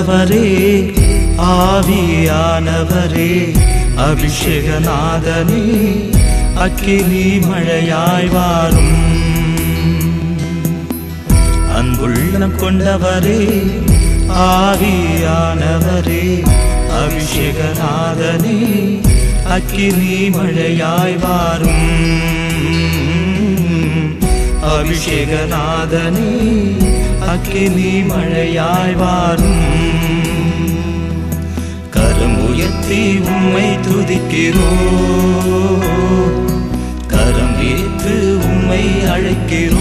கொண்டவரே ஆவியானவரே அபிஷேகநாதனே அக்கினி மழையாய் வாரும். அன்புள்ளம் கொண்டவரே ஆவியானவரே அபிஷேகநாதனே அக்கினி மழையாய் வாரும். அபிஷேகநாதனே அக்கினி மழையாய் வாரும். கரம் உம்மை துதிக்கிறோம். கரம் விரித்து உம்மை அழைக்கிறோம்.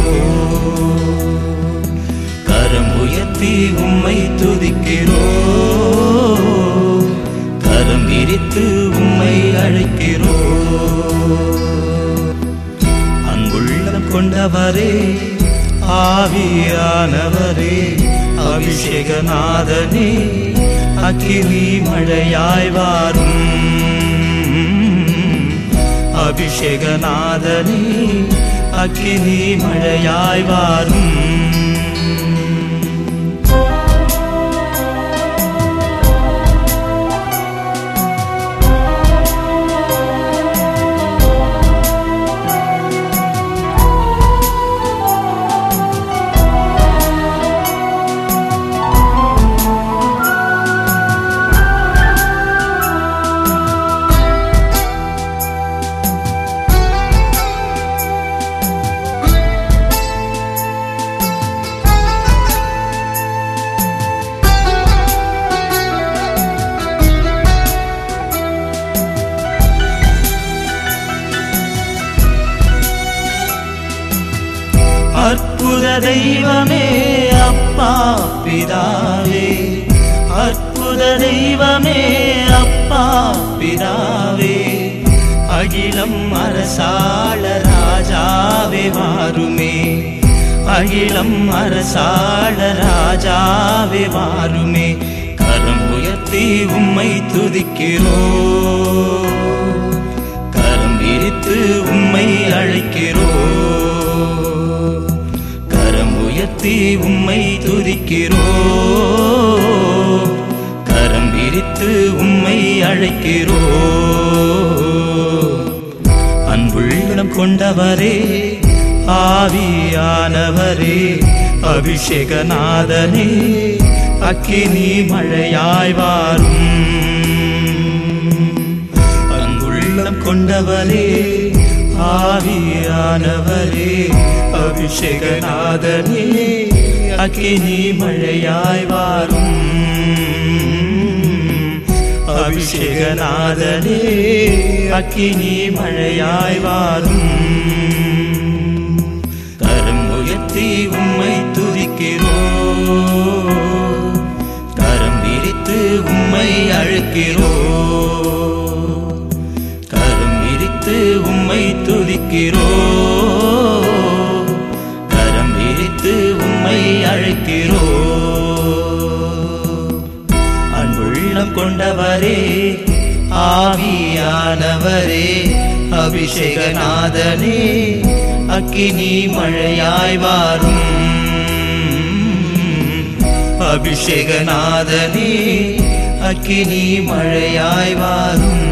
கரம் உயர்த்தி உம்மை துதிக்கிறோம். கரம் விரித்து உம்மை அழைக்கிறோம். அன்புள்ளம் கொண்டவரே ஆவியானவரே அபிஷேகநாதனே அக்கினி மழையாய் வாரும். அபிஷேகநாதனே அக்கினி மழையாய் வாரும். தெய்வமே அப்பா பிதாவே அற்புத தெய்வமே அப்பா பிதாவே அகிலம் அரசாள ராஜாவே வாருமே அகிலம் அரசாள ராஜாவே வாருமே கரம் உயர்த்தி உம்மை துதிக்கிறோ கரம் விரித்து உம்மை அழைக்கிறோம் கரம் உம்மை துதிக்கிறோ? கரம் விரித்து உம்மை அழைக்கிறோ? அன்புள்ளம் கொண்டவரே ஆவியானவரே அபிஷேகநாதனே அக்கினி மழையாய் வாரும். அன்புள்ளம் கொண்டவரே ஆவியானவரே அபிஷேகநாதனே அக்கினி மழையாய் வாரும் அபிஷேகநாதனே அக்கினி மழையாய் வாரும் கரம் உயர்த்தி உம்மை துதிக்கிறோ கரம் விரித்து உம்மை அழைக்கிறோ உம்மை துதிக்கிறோ? கரம் விரித்து உம்மை அழைக்கிறோ? அன்புள்ளம் கொண்டவரே ஆவியானவரே அபிஷேகநாதனே அக்கினி மழையாய் வாரும். அபிஷேகநாதனே அக்கினி மழையாய் வாரும்.